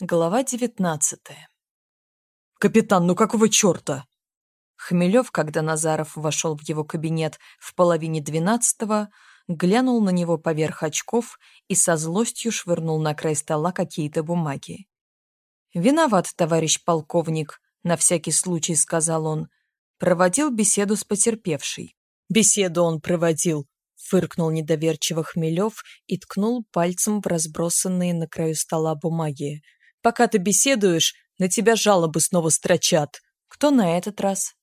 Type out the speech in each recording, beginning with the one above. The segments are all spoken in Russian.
Глава девятнадцатая. «Капитан, ну какого черта?» Хмелев, когда Назаров вошел в его кабинет в половине двенадцатого, глянул на него поверх очков и со злостью швырнул на край стола какие-то бумаги. «Виноват, товарищ полковник», — на всякий случай сказал он. Проводил беседу с потерпевшей. «Беседу он проводил», — фыркнул недоверчиво Хмелев и ткнул пальцем в разбросанные на краю стола бумаги. Пока ты беседуешь, на тебя жалобы снова строчат. Кто на этот раз?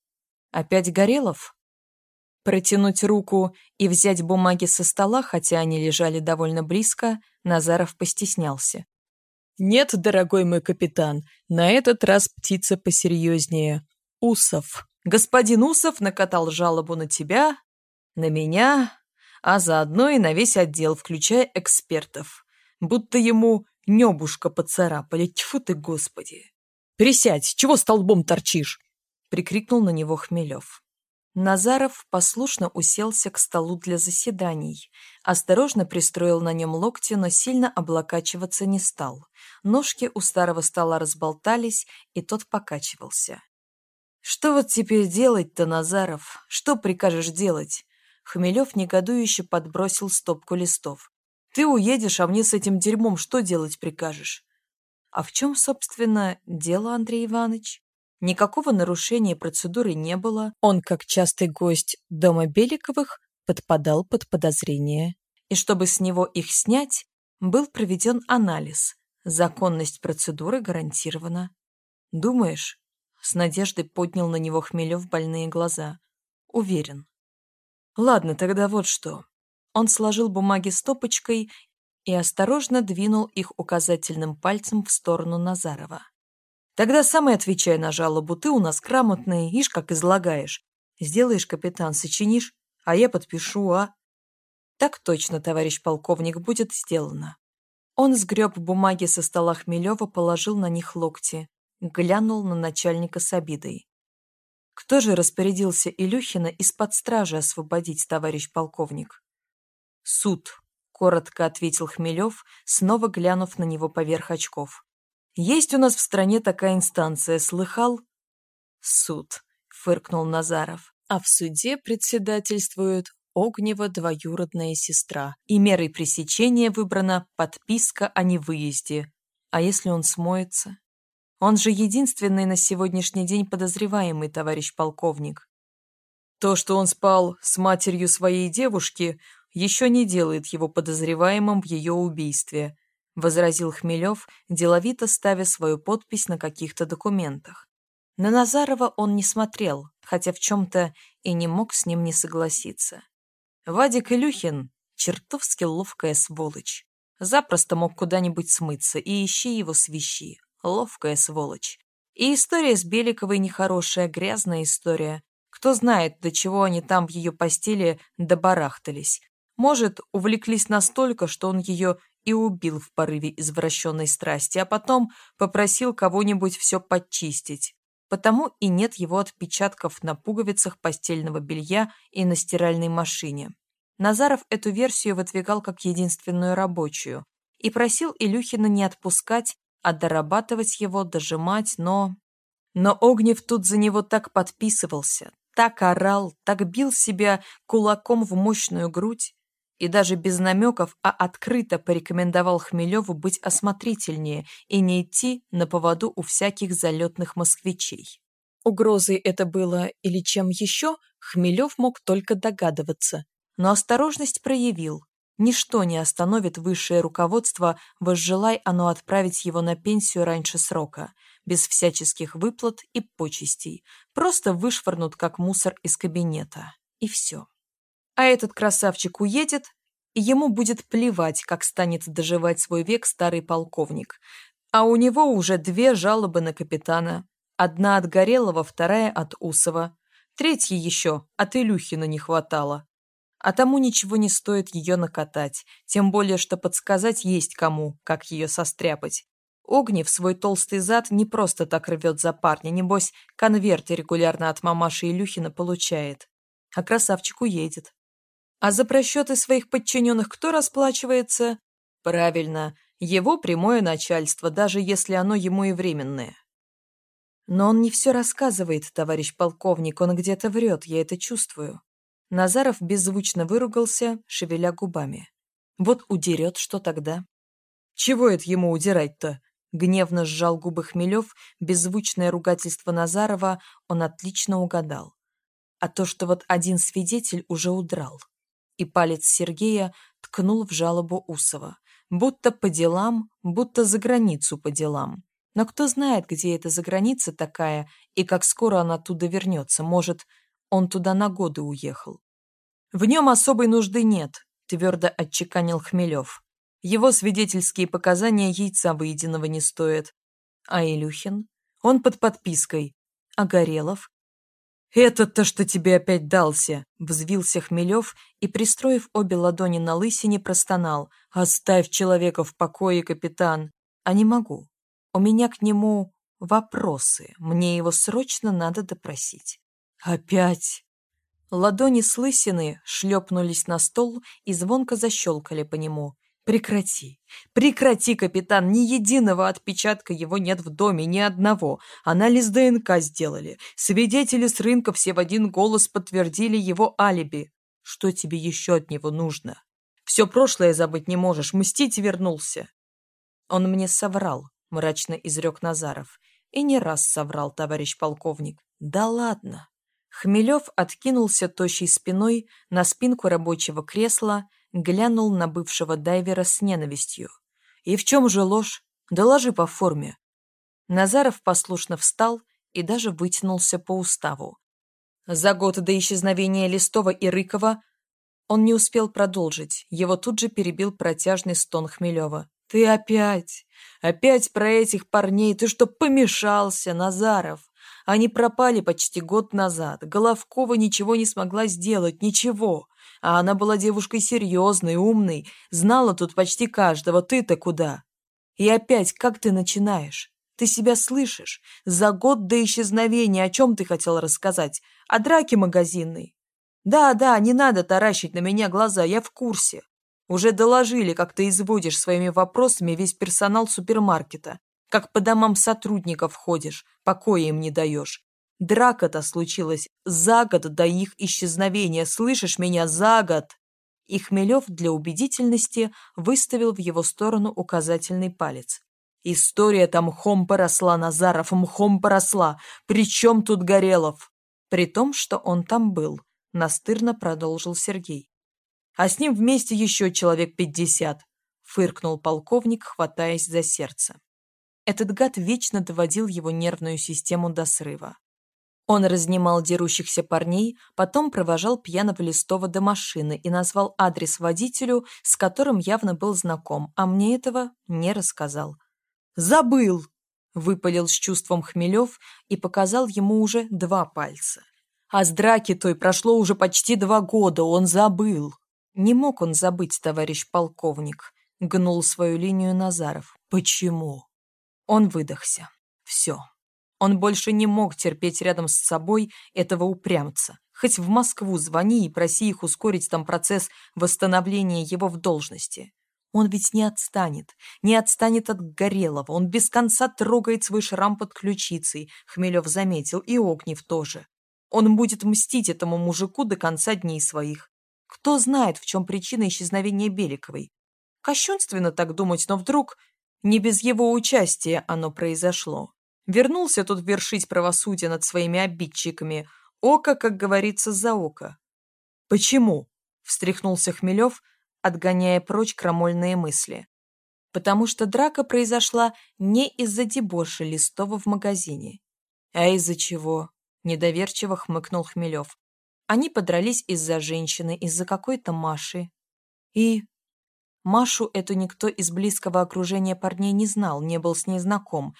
Опять Горелов? Протянуть руку и взять бумаги со стола, хотя они лежали довольно близко, Назаров постеснялся. «Нет, дорогой мой капитан, на этот раз птица посерьезнее. Усов. Господин Усов накатал жалобу на тебя, на меня, а заодно и на весь отдел, включая экспертов. Будто ему Небушка поцарапали, тьфу ты, господи! Присядь, чего столбом торчишь? Прикрикнул на него Хмелев. Назаров послушно уселся к столу для заседаний, осторожно пристроил на нем локти, но сильно облокачиваться не стал. Ножки у старого стола разболтались, и тот покачивался. «Что вот теперь делать-то, Назаров? Что прикажешь делать?» Хмелев негодующе подбросил стопку листов. Ты уедешь, а мне с этим дерьмом что делать прикажешь? А в чем, собственно, дело, Андрей Иванович? Никакого нарушения процедуры не было. Он, как частый гость дома Беликовых, подпадал под подозрение. И чтобы с него их снять, был проведен анализ. Законность процедуры гарантирована. Думаешь? С надеждой поднял на него Хмелев больные глаза. Уверен. Ладно, тогда вот что. Он сложил бумаги стопочкой и осторожно двинул их указательным пальцем в сторону Назарова. «Тогда сам и отвечай на жалобу. Ты у нас грамотный, ишь, как излагаешь. Сделаешь, капитан, сочинишь, а я подпишу, а?» «Так точно, товарищ полковник, будет сделано». Он сгреб бумаги со стола Хмелева, положил на них локти, глянул на начальника с обидой. «Кто же распорядился Илюхина из-под стражи освободить, товарищ полковник?» «Суд», — коротко ответил Хмелев, снова глянув на него поверх очков. «Есть у нас в стране такая инстанция, слыхал?» «Суд», — фыркнул Назаров. «А в суде председательствует Огнева двоюродная сестра, и мерой пресечения выбрана подписка о невыезде. А если он смоется? Он же единственный на сегодняшний день подозреваемый, товарищ полковник. То, что он спал с матерью своей девушки, еще не делает его подозреваемым в ее убийстве», возразил Хмелев, деловито ставя свою подпись на каких-то документах. На Назарова он не смотрел, хотя в чем-то и не мог с ним не согласиться. Вадик Илюхин — чертовски ловкая сволочь. Запросто мог куда-нибудь смыться, и ищи его свищи. Ловкая сволочь. И история с Беликовой нехорошая, грязная история. Кто знает, до чего они там в ее постели добарахтались. Может, увлеклись настолько, что он ее и убил в порыве извращенной страсти, а потом попросил кого-нибудь все подчистить. Потому и нет его отпечатков на пуговицах постельного белья и на стиральной машине. Назаров эту версию выдвигал как единственную рабочую и просил Илюхина не отпускать, а дорабатывать его, дожимать, но... Но Огнев тут за него так подписывался, так орал, так бил себя кулаком в мощную грудь, и даже без намеков, а открыто порекомендовал Хмелеву быть осмотрительнее и не идти на поводу у всяких залетных москвичей. Угрозой это было или чем еще, Хмелев мог только догадываться, но осторожность проявил. Ничто не остановит высшее руководство, возжелай оно отправить его на пенсию раньше срока, без всяческих выплат и почестей, просто вышвырнут как мусор из кабинета. И все. А этот красавчик уедет, и ему будет плевать, как станет доживать свой век старый полковник. А у него уже две жалобы на капитана. Одна от Горелого, вторая от Усова. Третьей еще от Илюхина не хватало. А тому ничего не стоит ее накатать, тем более, что подсказать есть кому, как ее состряпать. Огнев свой толстый зад не просто так рвет за парня, небось, конверты регулярно от мамаши Илюхина получает. А красавчик уедет. А за просчеты своих подчиненных кто расплачивается? Правильно, Его прямое начальство, даже если оно ему и временное. Но он не все рассказывает, товарищ полковник, он где-то врет, я это чувствую. Назаров беззвучно выругался, шевеля губами. Вот удерет, что тогда? Чего это ему удирать-то? Гневно сжал губы Хмелев, беззвучное ругательство Назарова он отлично угадал. А то, что вот один свидетель уже удрал. И палец Сергея ткнул в жалобу Усова. Будто по делам, будто за границу по делам. Но кто знает, где эта заграница такая и как скоро она оттуда вернется. Может, он туда на годы уехал. В нем особой нужды нет, твердо отчеканил Хмелев. Его свидетельские показания яйца выеденного не стоят. А Илюхин? Он под подпиской. А Горелов? «Этот-то что тебе опять дался?» Взвился Хмелев и, пристроив обе ладони на лысине, простонал. «Оставь человека в покое, капитан!» «А не могу. У меня к нему вопросы. Мне его срочно надо допросить». «Опять?» Ладони с лысины шлепнулись на стол и звонко защелкали по нему. Прекрати. Прекрати, капитан. Ни единого отпечатка его нет в доме, ни одного. Анализ ДНК сделали. Свидетели с рынка все в один голос подтвердили его алиби. Что тебе еще от него нужно? Все прошлое забыть не можешь. Мстить вернулся. Он мне соврал, мрачно изрек Назаров. И не раз соврал, товарищ полковник. Да ладно. Хмелев откинулся тощей спиной на спинку рабочего кресла глянул на бывшего дайвера с ненавистью. «И в чем же ложь? Доложи по форме». Назаров послушно встал и даже вытянулся по уставу. За год до исчезновения Листова и Рыкова он не успел продолжить, его тут же перебил протяжный стон Хмелева. «Ты опять! Опять про этих парней! Ты что, помешался, Назаров? Они пропали почти год назад. Головкова ничего не смогла сделать, ничего. А она была девушкой серьезной, умной, знала тут почти каждого. Ты-то куда? И опять, как ты начинаешь? Ты себя слышишь? За год до исчезновения о чем ты хотел рассказать? О драке магазинной? Да, да, не надо таращить на меня глаза, я в курсе. Уже доложили, как ты изводишь своими вопросами весь персонал супермаркета. Как по домам сотрудников ходишь, покоя им не даешь. Драка-то случилась за год до их исчезновения, слышишь меня, за год!» И Хмелев для убедительности выставил в его сторону указательный палец. «История там мхом поросла, Назаров, мхом поросла! Причем тут Горелов?» При том, что он там был, настырно продолжил Сергей. «А с ним вместе еще человек пятьдесят», фыркнул полковник, хватаясь за сердце. Этот гад вечно доводил его нервную систему до срыва. Он разнимал дерущихся парней, потом провожал пьяного Листова до машины и назвал адрес водителю, с которым явно был знаком, а мне этого не рассказал. «Забыл!» — выпалил с чувством Хмелев и показал ему уже два пальца. «А с драки той прошло уже почти два года, он забыл!» «Не мог он забыть, товарищ полковник», — гнул свою линию Назаров. «Почему?» Он выдохся. «Все». Он больше не мог терпеть рядом с собой этого упрямца. Хоть в Москву звони и проси их ускорить там процесс восстановления его в должности. Он ведь не отстанет, не отстанет от Горелого. Он без конца трогает свой шрам под ключицей, Хмелев заметил, и Огнев тоже. Он будет мстить этому мужику до конца дней своих. Кто знает, в чем причина исчезновения Беликовой. Кощунственно так думать, но вдруг не без его участия оно произошло. Вернулся тут вершить правосудие над своими обидчиками. Око, как говорится, за око. «Почему?» — встряхнулся Хмелев, отгоняя прочь крамольные мысли. «Потому что драка произошла не из-за дебоши Листова в магазине. А из-за чего?» — недоверчиво хмыкнул Хмелев. Они подрались из-за женщины, из-за какой-то Маши. И... Машу эту никто из близкого окружения парней не знал, не был с ней знаком,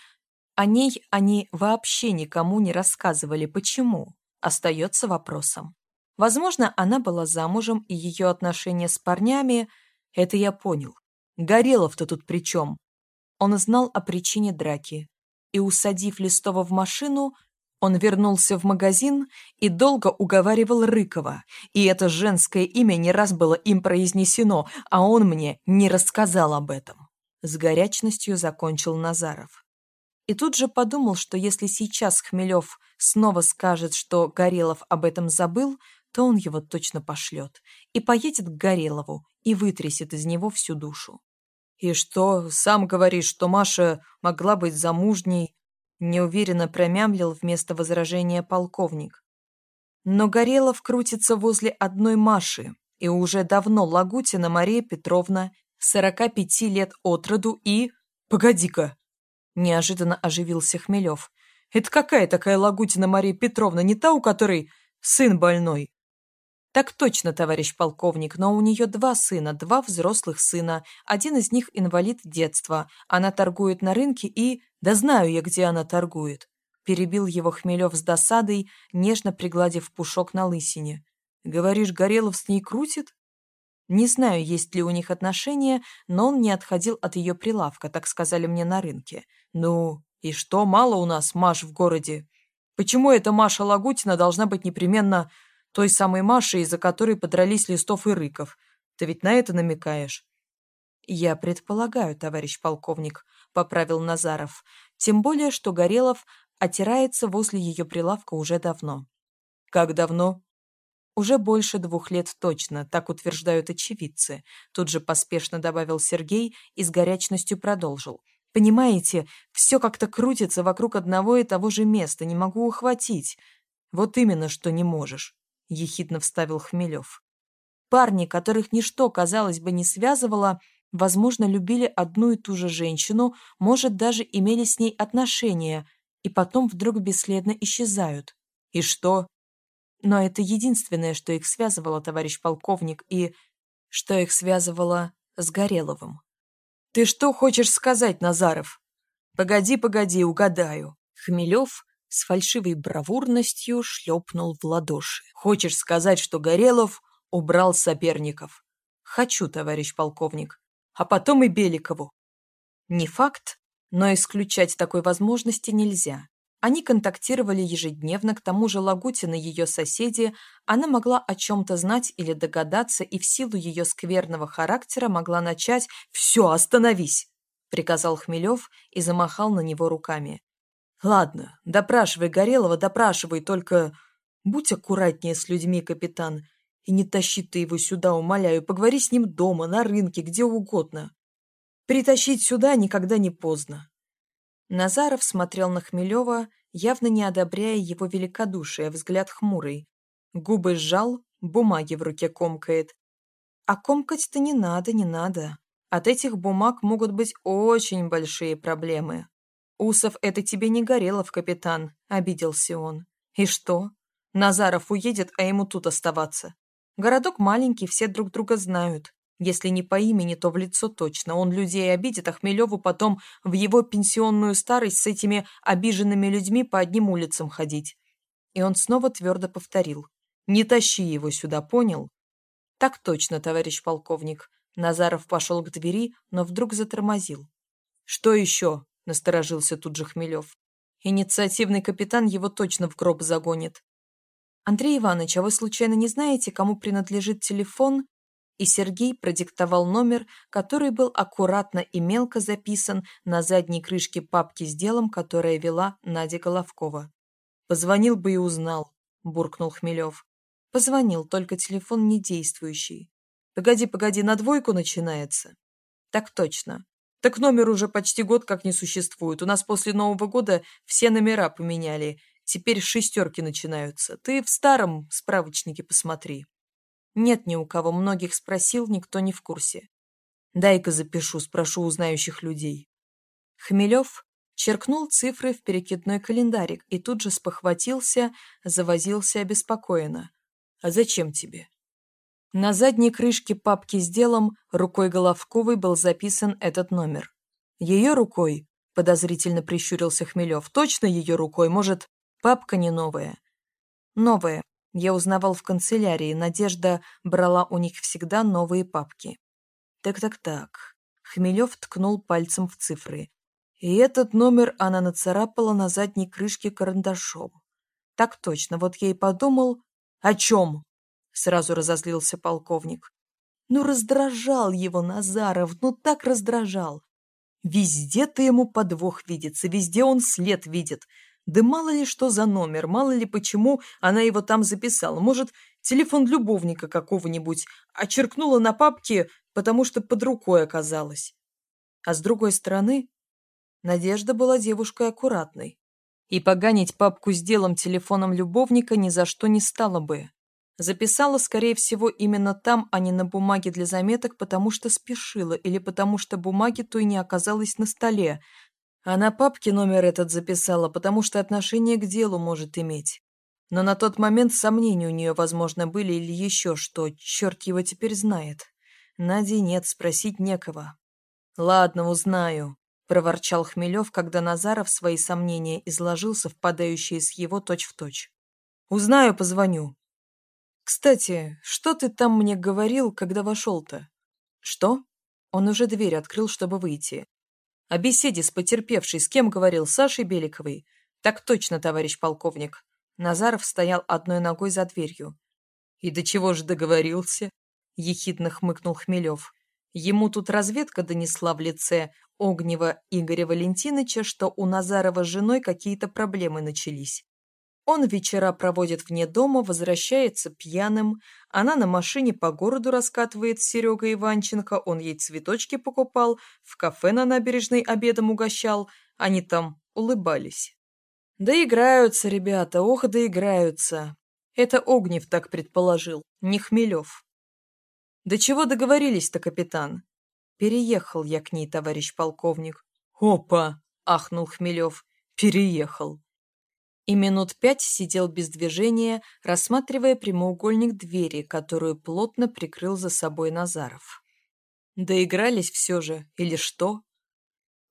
о ней они вообще никому не рассказывали. Почему? Остается вопросом. Возможно, она была замужем, и ее отношения с парнями... Это я понял. Горелов-то тут при чем? Он знал о причине драки. И, усадив Листова в машину, он вернулся в магазин и долго уговаривал Рыкова. И это женское имя не раз было им произнесено, а он мне не рассказал об этом. С горячностью закончил Назаров. И тут же подумал, что если сейчас Хмелев снова скажет, что Горелов об этом забыл, то он его точно пошлет и поедет к Горелову и вытрясет из него всю душу. «И что, сам говоришь, что Маша могла быть замужней?» неуверенно промямлил вместо возражения полковник. Но Горелов крутится возле одной Маши, и уже давно Лагутина Мария Петровна, 45 лет от роду и... Погоди-ка! Неожиданно оживился Хмелев. Это какая такая Лагутина Мария Петровна, не та, у которой сын больной? Так точно, товарищ полковник, но у нее два сына, два взрослых сына. Один из них инвалид детства. Она торгует на рынке и... Да знаю я, где она торгует. Перебил его Хмелев с досадой, нежно пригладив пушок на лысине. Говоришь, Горелов с ней крутит? Не знаю, есть ли у них отношения, но он не отходил от ее прилавка, так сказали мне на рынке. Ну, и что, мало у нас Маш в городе? Почему эта Маша Лагутина должна быть непременно той самой Маши, из-за которой подрались Листов и Рыков. Ты ведь на это намекаешь?» «Я предполагаю, товарищ полковник», — поправил Назаров. «Тем более, что Горелов отирается возле ее прилавка уже давно». «Как давно?» «Уже больше двух лет точно, так утверждают очевидцы», тут же поспешно добавил Сергей и с горячностью продолжил. «Понимаете, все как-то крутится вокруг одного и того же места, не могу ухватить». «Вот именно, что не можешь. — ехидно вставил Хмелев. Парни, которых ничто, казалось бы, не связывало, возможно, любили одну и ту же женщину, может, даже имели с ней отношения, и потом вдруг бесследно исчезают. И что? Но это единственное, что их связывало, товарищ полковник, и что их связывало с Гореловым. «Ты что хочешь сказать, Назаров?» «Погоди, погоди, угадаю». Хмелев с фальшивой бравурностью шлепнул в ладоши. «Хочешь сказать, что Горелов убрал соперников?» «Хочу, товарищ полковник. А потом и Беликову». Не факт, но исключать такой возможности нельзя. Они контактировали ежедневно, к тому же Лагутина ее соседи, она могла о чем-то знать или догадаться, и в силу ее скверного характера могла начать «Все, остановись!» приказал Хмелев и замахал на него руками. Ладно, допрашивай Горелого, допрашивай, только будь аккуратнее с людьми, капитан, и не тащи ты его сюда, умоляю, поговори с ним дома, на рынке, где угодно. Притащить сюда никогда не поздно. Назаров смотрел на Хмелева, явно не одобряя его великодушие, взгляд хмурый. Губы сжал, бумаги в руке комкает. А комкать-то не надо, не надо. От этих бумаг могут быть очень большие проблемы. «Усов, это тебе не Горелов, капитан», — обиделся он. «И что? Назаров уедет, а ему тут оставаться. Городок маленький, все друг друга знают. Если не по имени, то в лицо точно. Он людей обидит, а Хмелеву потом в его пенсионную старость с этими обиженными людьми по одним улицам ходить». И он снова твердо повторил. «Не тащи его сюда, понял?» «Так точно, товарищ полковник». Назаров пошел к двери, но вдруг затормозил. «Что еще?» — насторожился тут же Хмелев. «Инициативный капитан его точно в гроб загонит». «Андрей Иванович, а вы случайно не знаете, кому принадлежит телефон?» И Сергей продиктовал номер, который был аккуратно и мелко записан на задней крышке папки с делом, которое вела Надя Головкова. «Позвонил бы и узнал», — буркнул Хмелев. «Позвонил, только телефон не действующий. Погоди, погоди, на двойку начинается?» «Так точно. Так номер уже почти год как не существует. У нас после Нового года все номера поменяли. Теперь шестерки начинаются. Ты в старом справочнике посмотри. Нет ни у кого. Многих спросил, никто не в курсе. Дай-ка запишу, спрошу у знающих людей. Хмелев черкнул цифры в перекидной календарик и тут же спохватился, завозился обеспокоенно. «А зачем тебе?» На задней крышке папки с делом рукой Головковой был записан этот номер. Ее рукой, подозрительно прищурился Хмелев, точно ее рукой, может, папка не новая? Новая. Я узнавал в канцелярии, Надежда брала у них всегда новые папки. Так-так-так. Хмелев ткнул пальцем в цифры. И этот номер она нацарапала на задней крышке карандашом. Так точно, вот я и подумал... О чем? Сразу разозлился полковник. Ну, раздражал его Назаров, ну так раздражал. Везде-то ему подвох видится, везде он след видит. Да мало ли что за номер, мало ли почему она его там записала. Может, телефон любовника какого-нибудь очеркнула на папке, потому что под рукой оказалась. А с другой стороны, Надежда была девушкой аккуратной. И поганить папку с делом телефоном любовника ни за что не стала бы. Записала, скорее всего, именно там, а не на бумаге для заметок, потому что спешила или потому что бумаги той не оказалось на столе. А на папке номер этот записала, потому что отношение к делу может иметь. Но на тот момент сомнения у нее, возможно, были или еще что, черт его теперь знает. Нади нет, спросить некого. «Ладно, узнаю», — проворчал Хмелев, когда Назаров свои сомнения изложил, совпадающие с его точь-в-точь. -точь. «Узнаю, позвоню. «Кстати, что ты там мне говорил, когда вошел-то?» «Что?» Он уже дверь открыл, чтобы выйти. «О беседе с потерпевшей с кем говорил? Сашей Беликовой?» «Так точно, товарищ полковник». Назаров стоял одной ногой за дверью. «И до чего же договорился?» — ехидно хмыкнул Хмелев. Ему тут разведка донесла в лице Огнева Игоря Валентиновича, что у Назарова с женой какие-то проблемы начались. Он вечера проводит вне дома, возвращается пьяным. Она на машине по городу раскатывает с Серегой Иванченко. Он ей цветочки покупал, в кафе на набережной обедом угощал. Они там улыбались. Доиграются, ребята, ох, доиграются. Это Огнев так предположил, не Хмелев. До чего договорились-то, капитан? Переехал я к ней, товарищ полковник. Опа! Ахнул Хмелев. Переехал и минут пять сидел без движения, рассматривая прямоугольник двери, которую плотно прикрыл за собой Назаров. Доигрались все же, или что?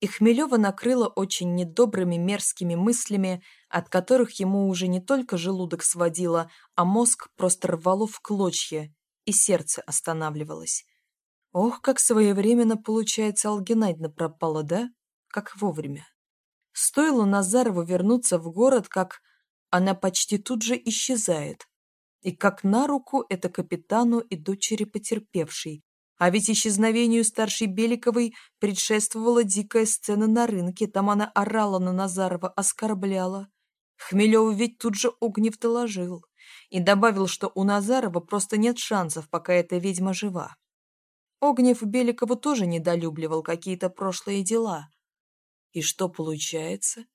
И Хмелева накрыло очень недобрыми мерзкими мыслями, от которых ему уже не только желудок сводило, а мозг просто рвало в клочья, и сердце останавливалось. Ох, как своевременно, получается, Алгенадьна пропала, да? Как вовремя. Стоило Назарову вернуться в город, как она почти тут же исчезает. И как на руку это капитану и дочери потерпевшей. А ведь исчезновению старшей Беликовой предшествовала дикая сцена на рынке. Там она орала на Назарова, оскорбляла. Хмелев ведь тут же Огнев доложил. И добавил, что у Назарова просто нет шансов, пока эта ведьма жива. Огнев Беликову тоже недолюбливал какие-то прошлые дела. И что получается?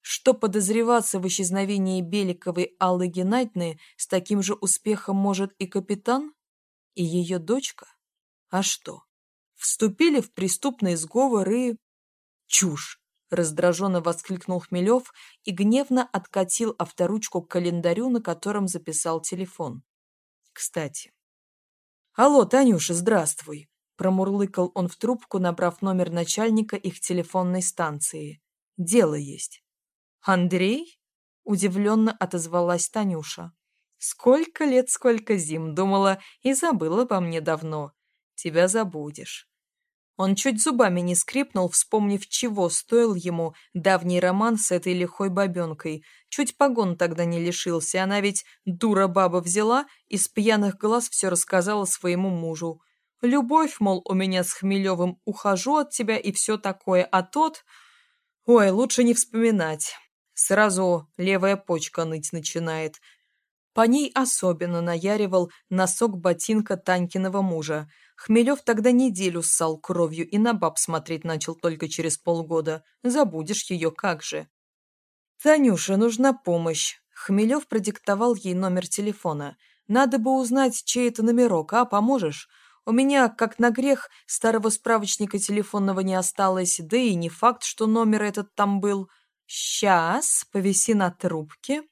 Что подозреваться в исчезновении Беликовой Аллы Геннадьевны с таким же успехом может и капитан? И ее дочка? А что? Вступили в преступный сговор и... Чушь! Раздраженно воскликнул Хмелев и гневно откатил авторучку к календарю, на котором записал телефон. Кстати. Алло, Танюша, здравствуй. Промурлыкал он в трубку, набрав номер начальника их телефонной станции. «Дело есть». «Андрей?» – удивленно отозвалась Танюша. «Сколько лет, сколько зим, думала, и забыла по мне давно. Тебя забудешь». Он чуть зубами не скрипнул, вспомнив, чего стоил ему давний роман с этой лихой бабенкой. Чуть погон тогда не лишился, она ведь дура баба взяла и с пьяных глаз все рассказала своему мужу. Любовь, мол, у меня с Хмелевым, ухожу от тебя и все такое, а тот... Ой, лучше не вспоминать. Сразу левая почка ныть начинает. По ней особенно наяривал носок ботинка Танькиного мужа. Хмелев тогда неделю ссал кровью и на баб смотреть начал только через полгода. Забудешь ее, как же. «Танюша, нужна помощь». Хмелев продиктовал ей номер телефона. «Надо бы узнать, чей это номерок, а? Поможешь?» У меня, как на грех, старого справочника телефонного не осталось, да и не факт, что номер этот там был. Сейчас, повиси на трубке.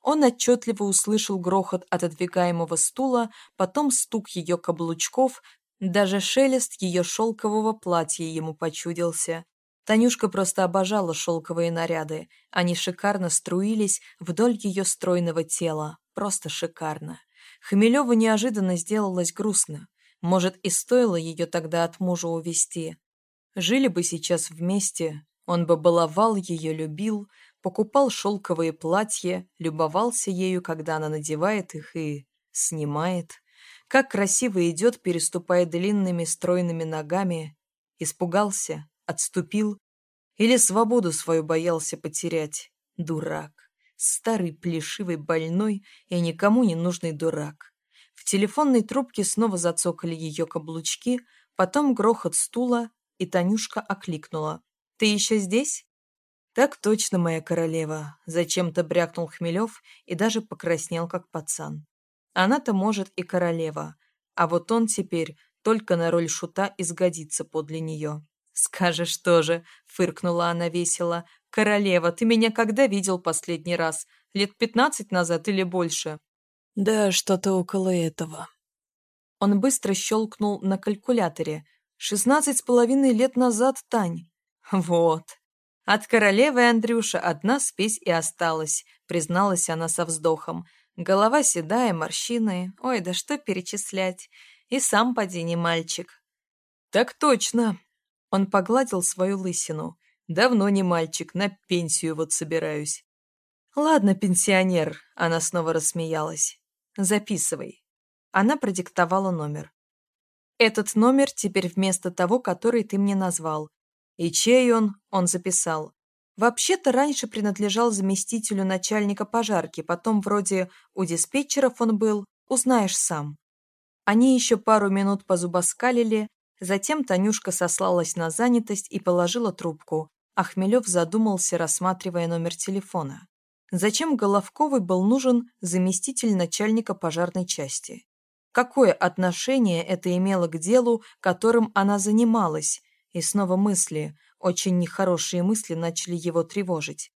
Он отчетливо услышал грохот отодвигаемого стула, потом стук ее каблучков, даже шелест ее шелкового платья ему почудился. Танюшка просто обожала шелковые наряды. Они шикарно струились вдоль ее стройного тела. Просто шикарно. Хмелеву неожиданно сделалось грустно. Может, и стоило ее тогда от мужа увести. Жили бы сейчас вместе, он бы баловал ее, любил, покупал шелковые платья, любовался ею, когда она надевает их и снимает. Как красиво идет, переступая длинными стройными ногами. Испугался, Отступил? Или свободу свою боялся потерять? Дурак. Старый, плешивый, больной и никому не нужный дурак. В телефонной трубке снова зацокали ее каблучки, потом грохот стула, и Танюшка окликнула. «Ты еще здесь?» «Так точно, моя королева», — зачем-то брякнул Хмелев и даже покраснел, как пацан. Она-то, может, и королева, а вот он теперь только на роль шута изгодится подле нее. «Скажешь тоже», — фыркнула она весело. «Королева, ты меня когда видел последний раз? Лет пятнадцать назад или больше?» «Да, что-то около этого». Он быстро щелкнул на калькуляторе. «Шестнадцать с половиной лет назад, Тань». «Вот», «От королевы, Андрюша, одна спесь и осталась», — призналась она со вздохом. «Голова седая, морщины. Ой, да что перечислять. И сам поди не мальчик». «Так точно!» Он погладил свою лысину. «Давно не мальчик, на пенсию вот собираюсь». «Ладно, пенсионер», — она снова рассмеялась. «Записывай». Она продиктовала номер. «Этот номер теперь вместо того, который ты мне назвал. И чей он, он записал. Вообще-то раньше принадлежал заместителю начальника пожарки, потом вроде у диспетчеров он был, узнаешь сам. Они еще пару минут позубоскалили, затем Танюшка сослалась на занятость и положила трубку, а Хмелев задумался, рассматривая номер телефона. Зачем Головковой был нужен заместитель начальника пожарной части? Какое отношение это имело к делу, которым она занималась, и снова мысли, очень нехорошие мысли начали его тревожить.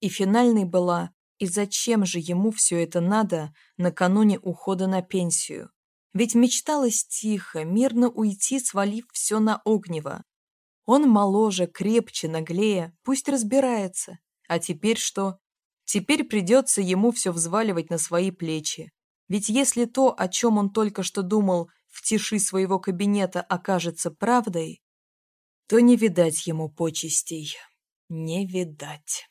И финальной была, и зачем же ему все это надо накануне ухода на пенсию? Ведь мечталось тихо, мирно уйти, свалив все на огнево. Он моложе, крепче, наглее, пусть разбирается. А теперь что? Теперь придется ему все взваливать на свои плечи. Ведь если то, о чем он только что думал в тиши своего кабинета, окажется правдой, то не видать ему почестей. Не видать.